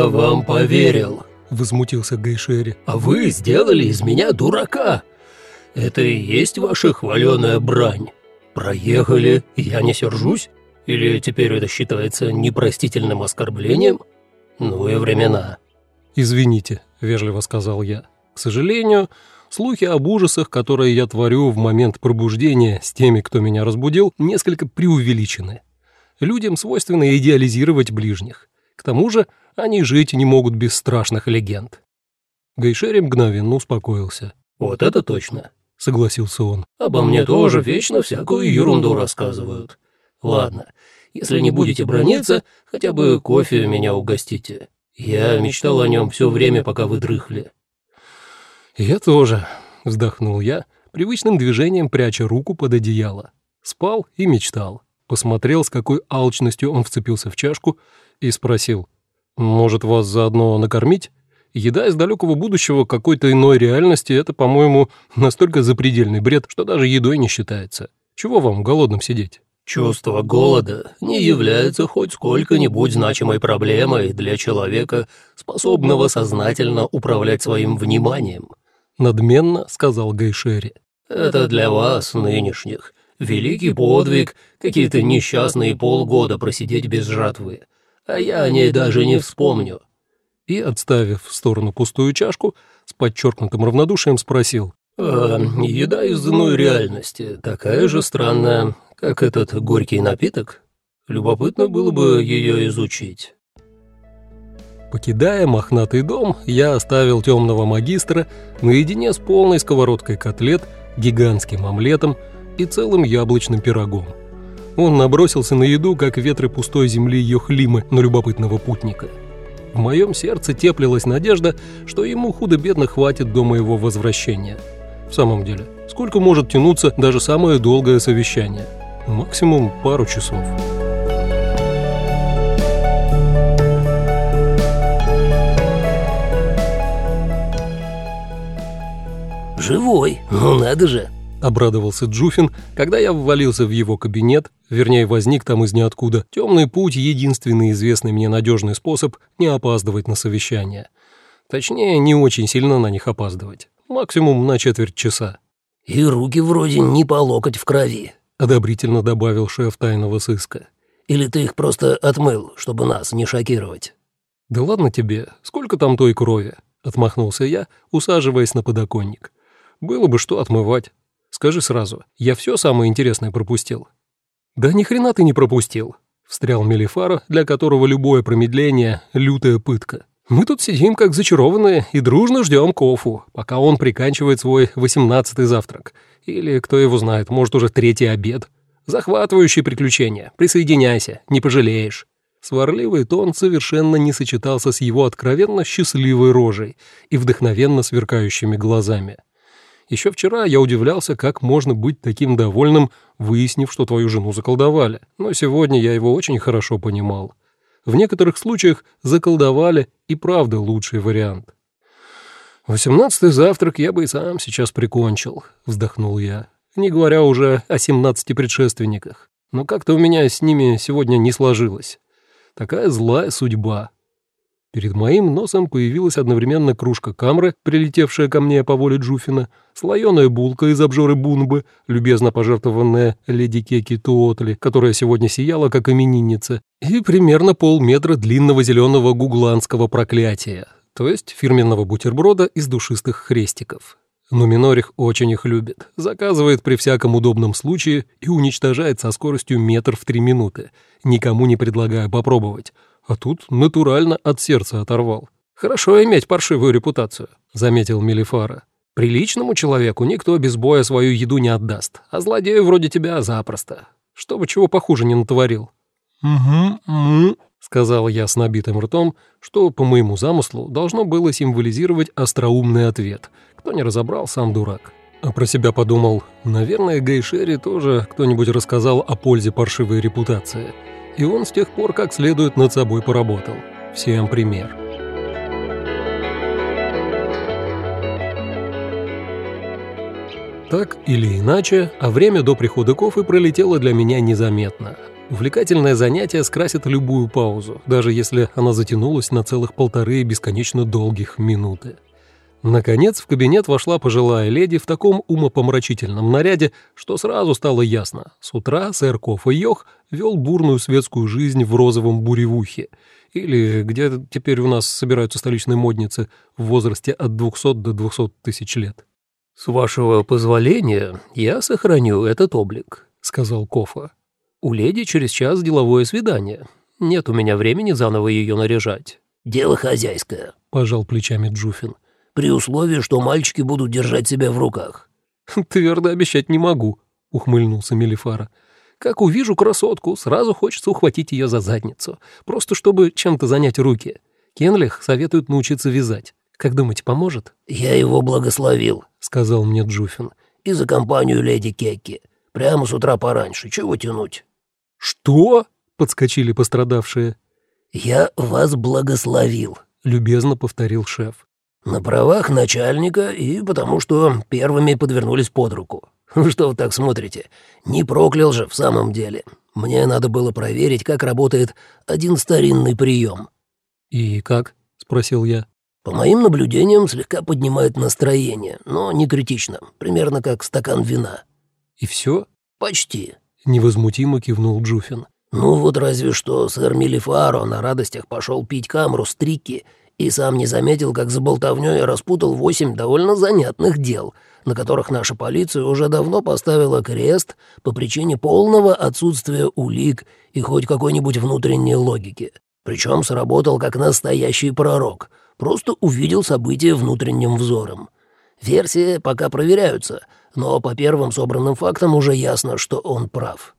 «Я вам поверил», — возмутился Гайшери. «А вы сделали из меня дурака. Это и есть ваша хваленая брань. Проехали, я не сержусь? Или теперь это считается непростительным оскорблением? Ну и времена». «Извините», — вежливо сказал я. «К сожалению, слухи об ужасах, которые я творю в момент пробуждения с теми, кто меня разбудил, несколько преувеличены. Людям свойственно идеализировать ближних. К тому же они жить не могут без страшных легенд». Гайшери мгновенно успокоился. «Вот это точно», — согласился он. «Обо мне тоже вечно всякую ерунду рассказывают. Ладно, если не будете брониться, хотя бы кофе меня угостите. Я мечтал о нем все время, пока вы дрыхли». «Я тоже», — вздохнул я, привычным движением пряча руку под одеяло. Спал и мечтал. Посмотрел, с какой алчностью он вцепился в чашку, и спросил, «Может, вас заодно накормить?» Еда из далекого будущего какой-то иной реальности – это, по-моему, настолько запредельный бред, что даже едой не считается. Чего вам голодным сидеть? Чувство голода не является хоть сколько-нибудь значимой проблемой для человека, способного сознательно управлять своим вниманием», — надменно сказал Гайшери. «Это для вас, нынешних, великий подвиг, какие-то несчастные полгода просидеть без жатвы, а я о ней даже не вспомню». И, отставив в сторону пустую чашку, с подчеркнутым равнодушием спросил. «А еда из иной реальности такая же странная, как этот горький напиток? Любопытно было бы ее изучить. Покидая мохнатый дом, я оставил темного магистра наедине с полной сковородкой котлет, гигантским омлетом и целым яблочным пирогом. Он набросился на еду, как ветры пустой земли Йохлимы на любопытного путника. В моем сердце теплилась надежда, что ему худо-бедно хватит до моего возвращения. В самом деле, сколько может тянуться даже самое долгое совещание – максимум пару часов. «Живой, ну надо же!» — обрадовался Джуфин, когда я ввалился в его кабинет, вернее, возник там из ниоткуда. Темный путь — единственный известный мне надежный способ не опаздывать на совещание. Точнее, не очень сильно на них опаздывать. Максимум на четверть часа. «И руки вроде не по локоть в крови», одобрительно добавил шеф тайного сыска. «Или ты их просто отмыл, чтобы нас не шокировать?» «Да ладно тебе, сколько там той крови?» — отмахнулся я, усаживаясь на подоконник. «Было бы что отмывать. Скажи сразу, я все самое интересное пропустил?» «Да ни хрена ты не пропустил», — встрял Мелифара, для которого любое промедление — лютая пытка. «Мы тут сидим как зачарованные и дружно ждем Кофу, пока он приканчивает свой восемнадцатый завтрак, или, кто его знает, может, уже третий обед. Захватывающие приключения. Присоединяйся, не пожалеешь». Сварливый тон совершенно не сочетался с его откровенно счастливой рожей и вдохновенно сверкающими глазами. Еще вчера я удивлялся, как можно быть таким довольным, выяснив, что твою жену заколдовали. Но сегодня я его очень хорошо понимал. В некоторых случаях заколдовали и правда лучший вариант. «Восемнадцатый завтрак я бы и сам сейчас прикончил», — вздохнул я, не говоря уже о семнадцати предшественниках. Но как-то у меня с ними сегодня не сложилось. Такая злая судьба. Перед моим носом появилась одновременно кружка камры, прилетевшая ко мне по воле Джуфина, слоеная булка из обжоры бунбы, любезно пожертвованная леди Кеки Туотли, которая сегодня сияла как именинница, и примерно полметра длинного зеленого гугландского проклятия, то есть фирменного бутерброда из душистых хрестиков. Но Минорих очень их любит, заказывает при всяком удобном случае и уничтожает со скоростью метр в три минуты, никому не предлагая попробовать, а тут натурально от сердца оторвал. «Хорошо иметь паршивую репутацию», — заметил Мелифара. «Приличному человеку никто без боя свою еду не отдаст, а злодею вроде тебя запросто. Чтобы чего похуже не натворил». «Угу, угу», — сказал я с набитым ртом, что, по моему замыслу, должно было символизировать остроумный ответ. Кто не разобрал, сам дурак. А про себя подумал, наверное, Гайшери тоже кто-нибудь рассказал о пользе паршивой репутации. И он с тех пор как следует над собой поработал. Всем пример. Так или иначе, а время до прихода Кофы пролетело для меня незаметно. Увлекательное занятие скрасит любую паузу, даже если она затянулась на целых полторы бесконечно долгих минуты. Наконец в кабинет вошла пожилая леди в таком умопомрачительном наряде, что сразу стало ясно. С утра сэр Коф и Йох вел бурную светскую жизнь в розовом буревухе, или где теперь у нас собираются столичные модницы в возрасте от 200 до 200 тысяч лет. «С вашего позволения я сохраню этот облик», — сказал Кофа. «У леди через час деловое свидание. Нет у меня времени заново ее наряжать». «Дело хозяйское», — пожал плечами Джуфин при условии, что мальчики будут держать себя в руках». «Твердо обещать не могу», — ухмыльнулся Мелифара. «Как увижу красотку, сразу хочется ухватить ее за задницу, просто чтобы чем-то занять руки. Кенлих советует научиться вязать. Как думаете, поможет?» «Я его благословил», — сказал мне Джуфин. «И за компанию леди Кекки. Прямо с утра пораньше. Чего тянуть?» «Что?» — подскочили пострадавшие. «Я вас благословил», — любезно повторил шеф. «На правах начальника и потому, что первыми подвернулись под руку. Что вы так смотрите? Не проклял же в самом деле. Мне надо было проверить, как работает один старинный прием». «И как?» — спросил я. «По моим наблюдениям, слегка поднимает настроение, но не критично, примерно как стакан вина». «И все?» «Почти», — невозмутимо кивнул Джуфин. «Ну вот разве что сэр Мелифаро на радостях пошел пить камру с Трикки и сам не заметил, как за болтовнёй распутал восемь довольно занятных дел, на которых наша полиция уже давно поставила крест по причине полного отсутствия улик и хоть какой-нибудь внутренней логики. Причем сработал как настоящий пророк, просто увидел события внутренним взором. Версии пока проверяются, но по первым собранным фактам уже ясно, что он прав.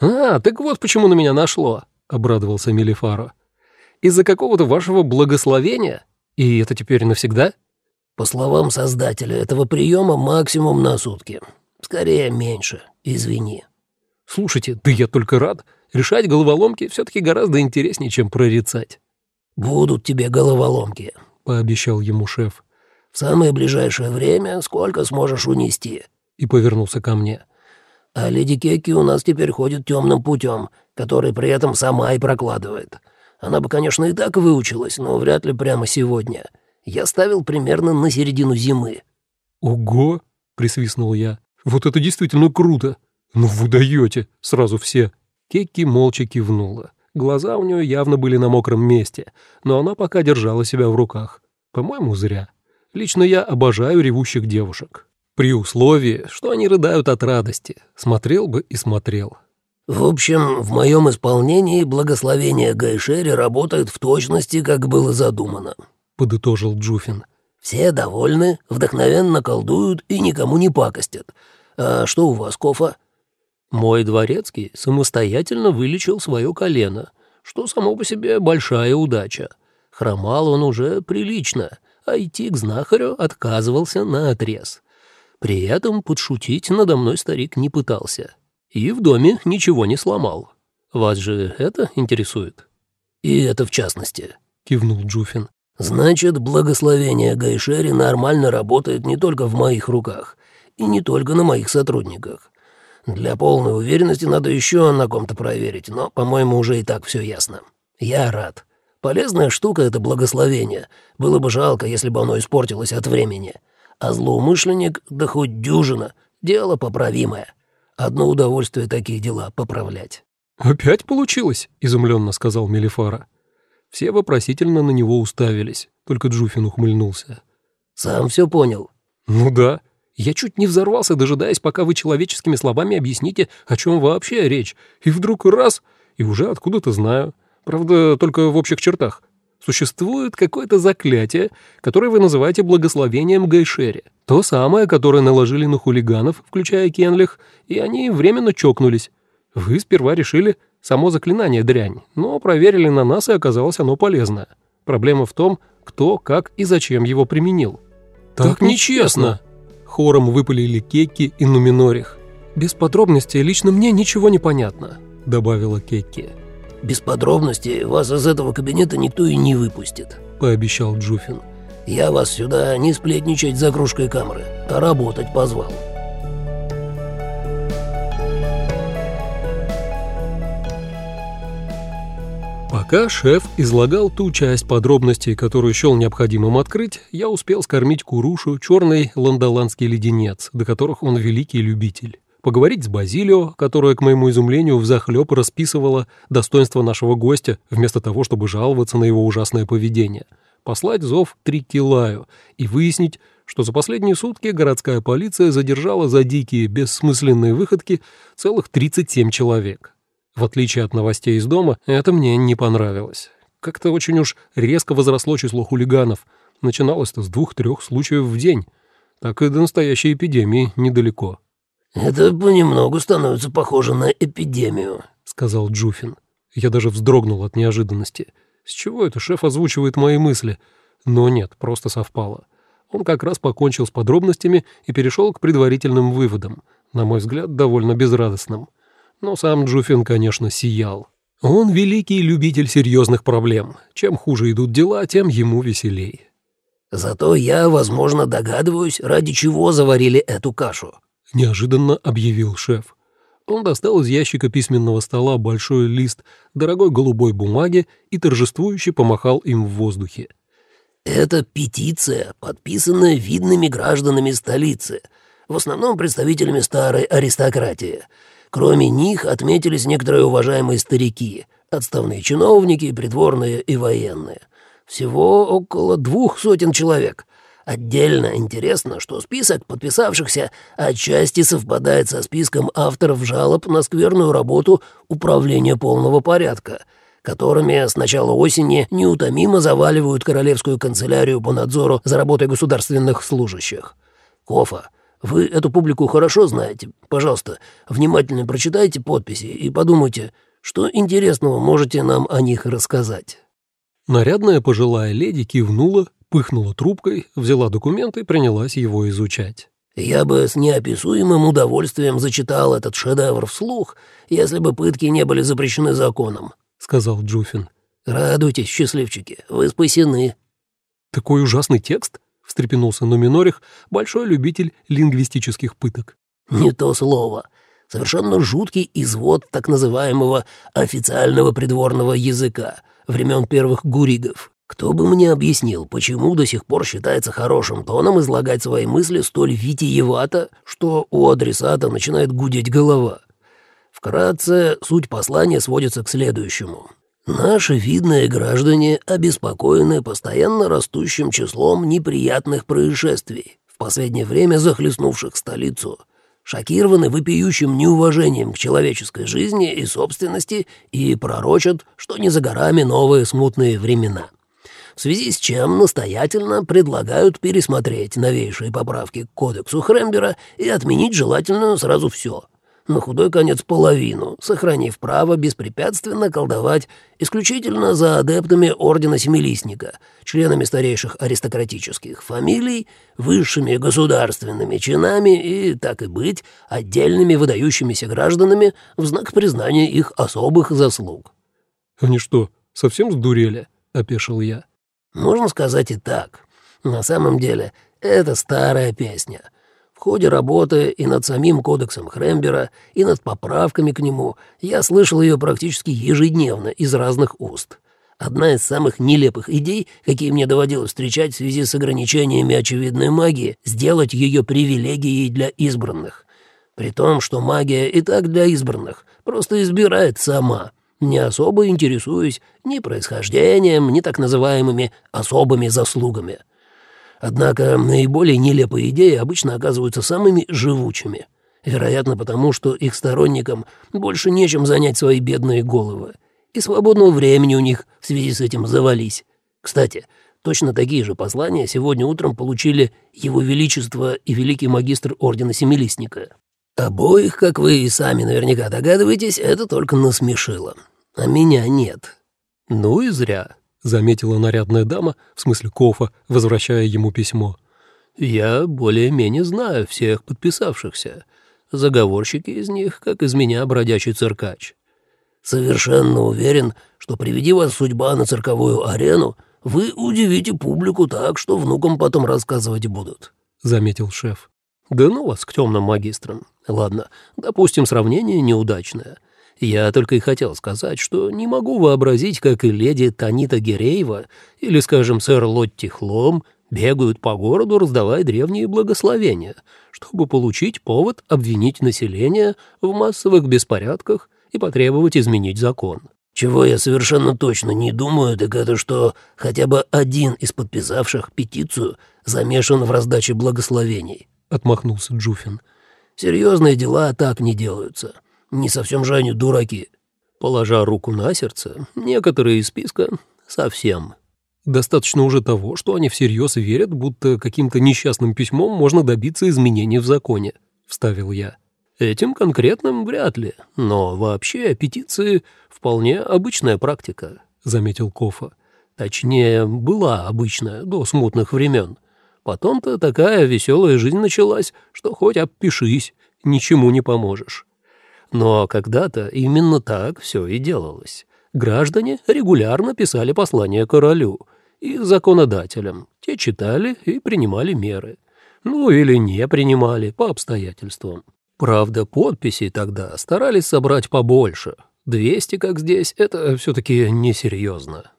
«А, так вот почему на меня нашло», — обрадовался Мелифаро из-за какого-то вашего благословения? И это теперь навсегда?» «По словам создателя этого приема, максимум на сутки. Скорее, меньше. Извини». «Слушайте, да я только рад. Решать головоломки все-таки гораздо интереснее, чем прорицать». «Будут тебе головоломки», — пообещал ему шеф. «В самое ближайшее время сколько сможешь унести?» И повернулся ко мне. «А леди Кеки у нас теперь ходит темным путем, который при этом сама и прокладывает. Она бы, конечно, и так выучилась, но вряд ли прямо сегодня. Я ставил примерно на середину зимы». «Ого!» — присвистнул я. «Вот это действительно круто! Ну вы даете!» — сразу все. Кекки молча кивнула. Глаза у нее явно были на мокром месте, но она пока держала себя в руках. По-моему, зря. Лично я обожаю ревущих девушек. При условии, что они рыдают от радости. Смотрел бы и смотрел. В общем, в моем исполнении благословение Гайшери работает в точности, как было задумано», — подытожил Джуфин. «Все довольны, вдохновенно колдуют и никому не пакостят. А что у вас, Кофа?» «Мой дворецкий самостоятельно вылечил свое колено, что само по себе большая удача. Хромал он уже прилично, а идти к знахарю отказывался на отрез. При этом подшутить надо мной старик не пытался» и в доме ничего не сломал. Вас же это интересует?» «И это в частности», — кивнул Джуфин. «Значит, благословение Гайшери нормально работает не только в моих руках и не только на моих сотрудниках. Для полной уверенности надо еще на ком-то проверить, но, по-моему, уже и так все ясно. Я рад. Полезная штука — это благословение. Было бы жалко, если бы оно испортилось от времени. А злоумышленник, да хоть дюжина, дело поправимое. Одно удовольствие такие дела поправлять». «Опять получилось?» — изумленно сказал Мелифара. Все вопросительно на него уставились, только Джуфин ухмыльнулся. «Сам все понял?» «Ну да. Я чуть не взорвался, дожидаясь, пока вы человеческими словами объясните, о чем вообще речь. И вдруг раз, и уже откуда-то знаю. Правда, только в общих чертах. Существует какое-то заклятие, которое вы называете благословением Гайшери. То самое, которое наложили на хулиганов, включая Кенлих, и они временно чокнулись. Вы сперва решили само заклинание дрянь, но проверили на нас, и оказалось оно полезное. Проблема в том, кто, как и зачем его применил. «Так, так нечестно!» Хором выпалили Кекки и Нуминорих. «Без подробностей лично мне ничего не понятно», — добавила Кекки. Без подробностей вас из этого кабинета никто и не выпустит», — пообещал Джуфин. «Я вас сюда не сплетничать за кружкой камеры, а работать позвал». Пока шеф излагал ту часть подробностей, которую счел необходимым открыть, я успел скормить Курушу черный ландоландский леденец, до которых он великий любитель. Поговорить с Базилио, которая, к моему изумлению, взахлеб расписывала достоинство нашего гостя, вместо того, чтобы жаловаться на его ужасное поведение. Послать зов Трикилаю и выяснить, что за последние сутки городская полиция задержала за дикие, бессмысленные выходки целых 37 человек. В отличие от новостей из дома, это мне не понравилось. Как-то очень уж резко возросло число хулиганов. Начиналось-то с двух-трех случаев в день. Так и до настоящей эпидемии недалеко. «Это понемногу становится похоже на эпидемию», — сказал Джуфин. Я даже вздрогнул от неожиданности. С чего это шеф озвучивает мои мысли? Но нет, просто совпало. Он как раз покончил с подробностями и перешел к предварительным выводам, на мой взгляд, довольно безрадостным. Но сам Джуфин, конечно, сиял. Он великий любитель серьезных проблем. Чем хуже идут дела, тем ему веселей. «Зато я, возможно, догадываюсь, ради чего заварили эту кашу», — неожиданно объявил шеф. Он достал из ящика письменного стола большой лист дорогой голубой бумаги и торжествующе помахал им в воздухе. «Это петиция, подписанная видными гражданами столицы, в основном представителями старой аристократии. Кроме них отметились некоторые уважаемые старики, отставные чиновники, придворные и военные. Всего около двух сотен человек. Отдельно интересно, что список подписавшихся отчасти совпадает со списком авторов жалоб на скверную работу управления полного порядка, которыми с начала осени неутомимо заваливают королевскую канцелярию по надзору за работой государственных служащих. Кофа, вы эту публику хорошо знаете. Пожалуйста, внимательно прочитайте подписи и подумайте, что интересного можете нам о них рассказать». Нарядная пожилая леди кивнула, пыхнула трубкой, взяла документ и принялась его изучать. «Я бы с неописуемым удовольствием зачитал этот шедевр вслух, если бы пытки не были запрещены законом», — сказал Джуфин. «Радуйтесь, счастливчики, вы спасены». «Такой ужасный текст?» — встрепенулся Нуминорих, большой любитель лингвистических пыток. «Не то слово. Совершенно жуткий извод так называемого официального придворного языка времен первых гуригов. Кто бы мне объяснил, почему до сих пор считается хорошим тоном излагать свои мысли столь витиевато, что у адресата начинает гудеть голова? Вкратце, суть послания сводится к следующему. Наши видные граждане обеспокоены постоянно растущим числом неприятных происшествий, в последнее время захлестнувших столицу, шокированы вопиющим неуважением к человеческой жизни и собственности и пророчат, что не за горами новые смутные времена. В связи с чем настоятельно предлагают пересмотреть новейшие поправки к кодексу Хрембера и отменить желательно сразу все — на худой конец половину, сохранив право беспрепятственно колдовать исключительно за адептами Ордена Семилистника, членами старейших аристократических фамилий, высшими государственными чинами и, так и быть, отдельными выдающимися гражданами в знак признания их особых заслуг. «Они что, совсем сдурели?» — опешил я. «Можно сказать и так. На самом деле, это старая песня — в ходе работы и над самим кодексом Хрембера, и над поправками к нему я слышал ее практически ежедневно из разных уст. Одна из самых нелепых идей, какие мне доводилось встречать в связи с ограничениями очевидной магии, сделать ее привилегией для избранных. При том, что магия и так для избранных, просто избирает сама, не особо интересуясь ни происхождением, ни так называемыми особыми заслугами. Однако наиболее нелепые идеи обычно оказываются самыми живучими. Вероятно, потому что их сторонникам больше нечем занять свои бедные головы. И свободного времени у них в связи с этим завались. Кстати, точно такие же послания сегодня утром получили Его Величество и Великий Магистр Ордена Семилистника. Обоих, как вы и сами наверняка догадываетесь, это только насмешило. А меня нет. Ну и зря заметила нарядная дама, в смысле Кофа, возвращая ему письмо. «Я более-менее знаю всех подписавшихся. Заговорщики из них, как из меня бродячий циркач». «Совершенно уверен, что приведи вас судьба на цирковую арену, вы удивите публику так, что внукам потом рассказывать будут», — заметил шеф. «Да ну вас к темным магистрам. Ладно, допустим, сравнение неудачное. Я только и хотел сказать, что не могу вообразить, как и леди Танита Гереева или, скажем, сэр Лотти Хлом бегают по городу, раздавая древние благословения, чтобы получить повод обвинить население в массовых беспорядках и потребовать изменить закон. Чего я совершенно точно не думаю, так это что хотя бы один из подписавших петицию замешан в раздаче благословений», — отмахнулся Джуфин. «Серьезные дела так не делаются. Не совсем же они дураки». Положа руку на сердце, некоторые из списка совсем. Достаточно уже того, что они всерьез верят, будто каким-то несчастным письмом можно добиться изменений в законе, — вставил я. Этим конкретным вряд ли, но вообще петиции — вполне обычная практика, — заметил Кофа. Точнее, была обычная до смутных времен. Потом-то такая веселая жизнь началась, что хоть обпишись, ничему не поможешь. Но когда-то именно так все и делалось. Граждане регулярно писали послания королю и законодателям. Те читали и принимали меры. Ну или не принимали по обстоятельствам. Правда, подписей тогда старались собрать побольше. 200, как здесь, это все-таки несерьезно.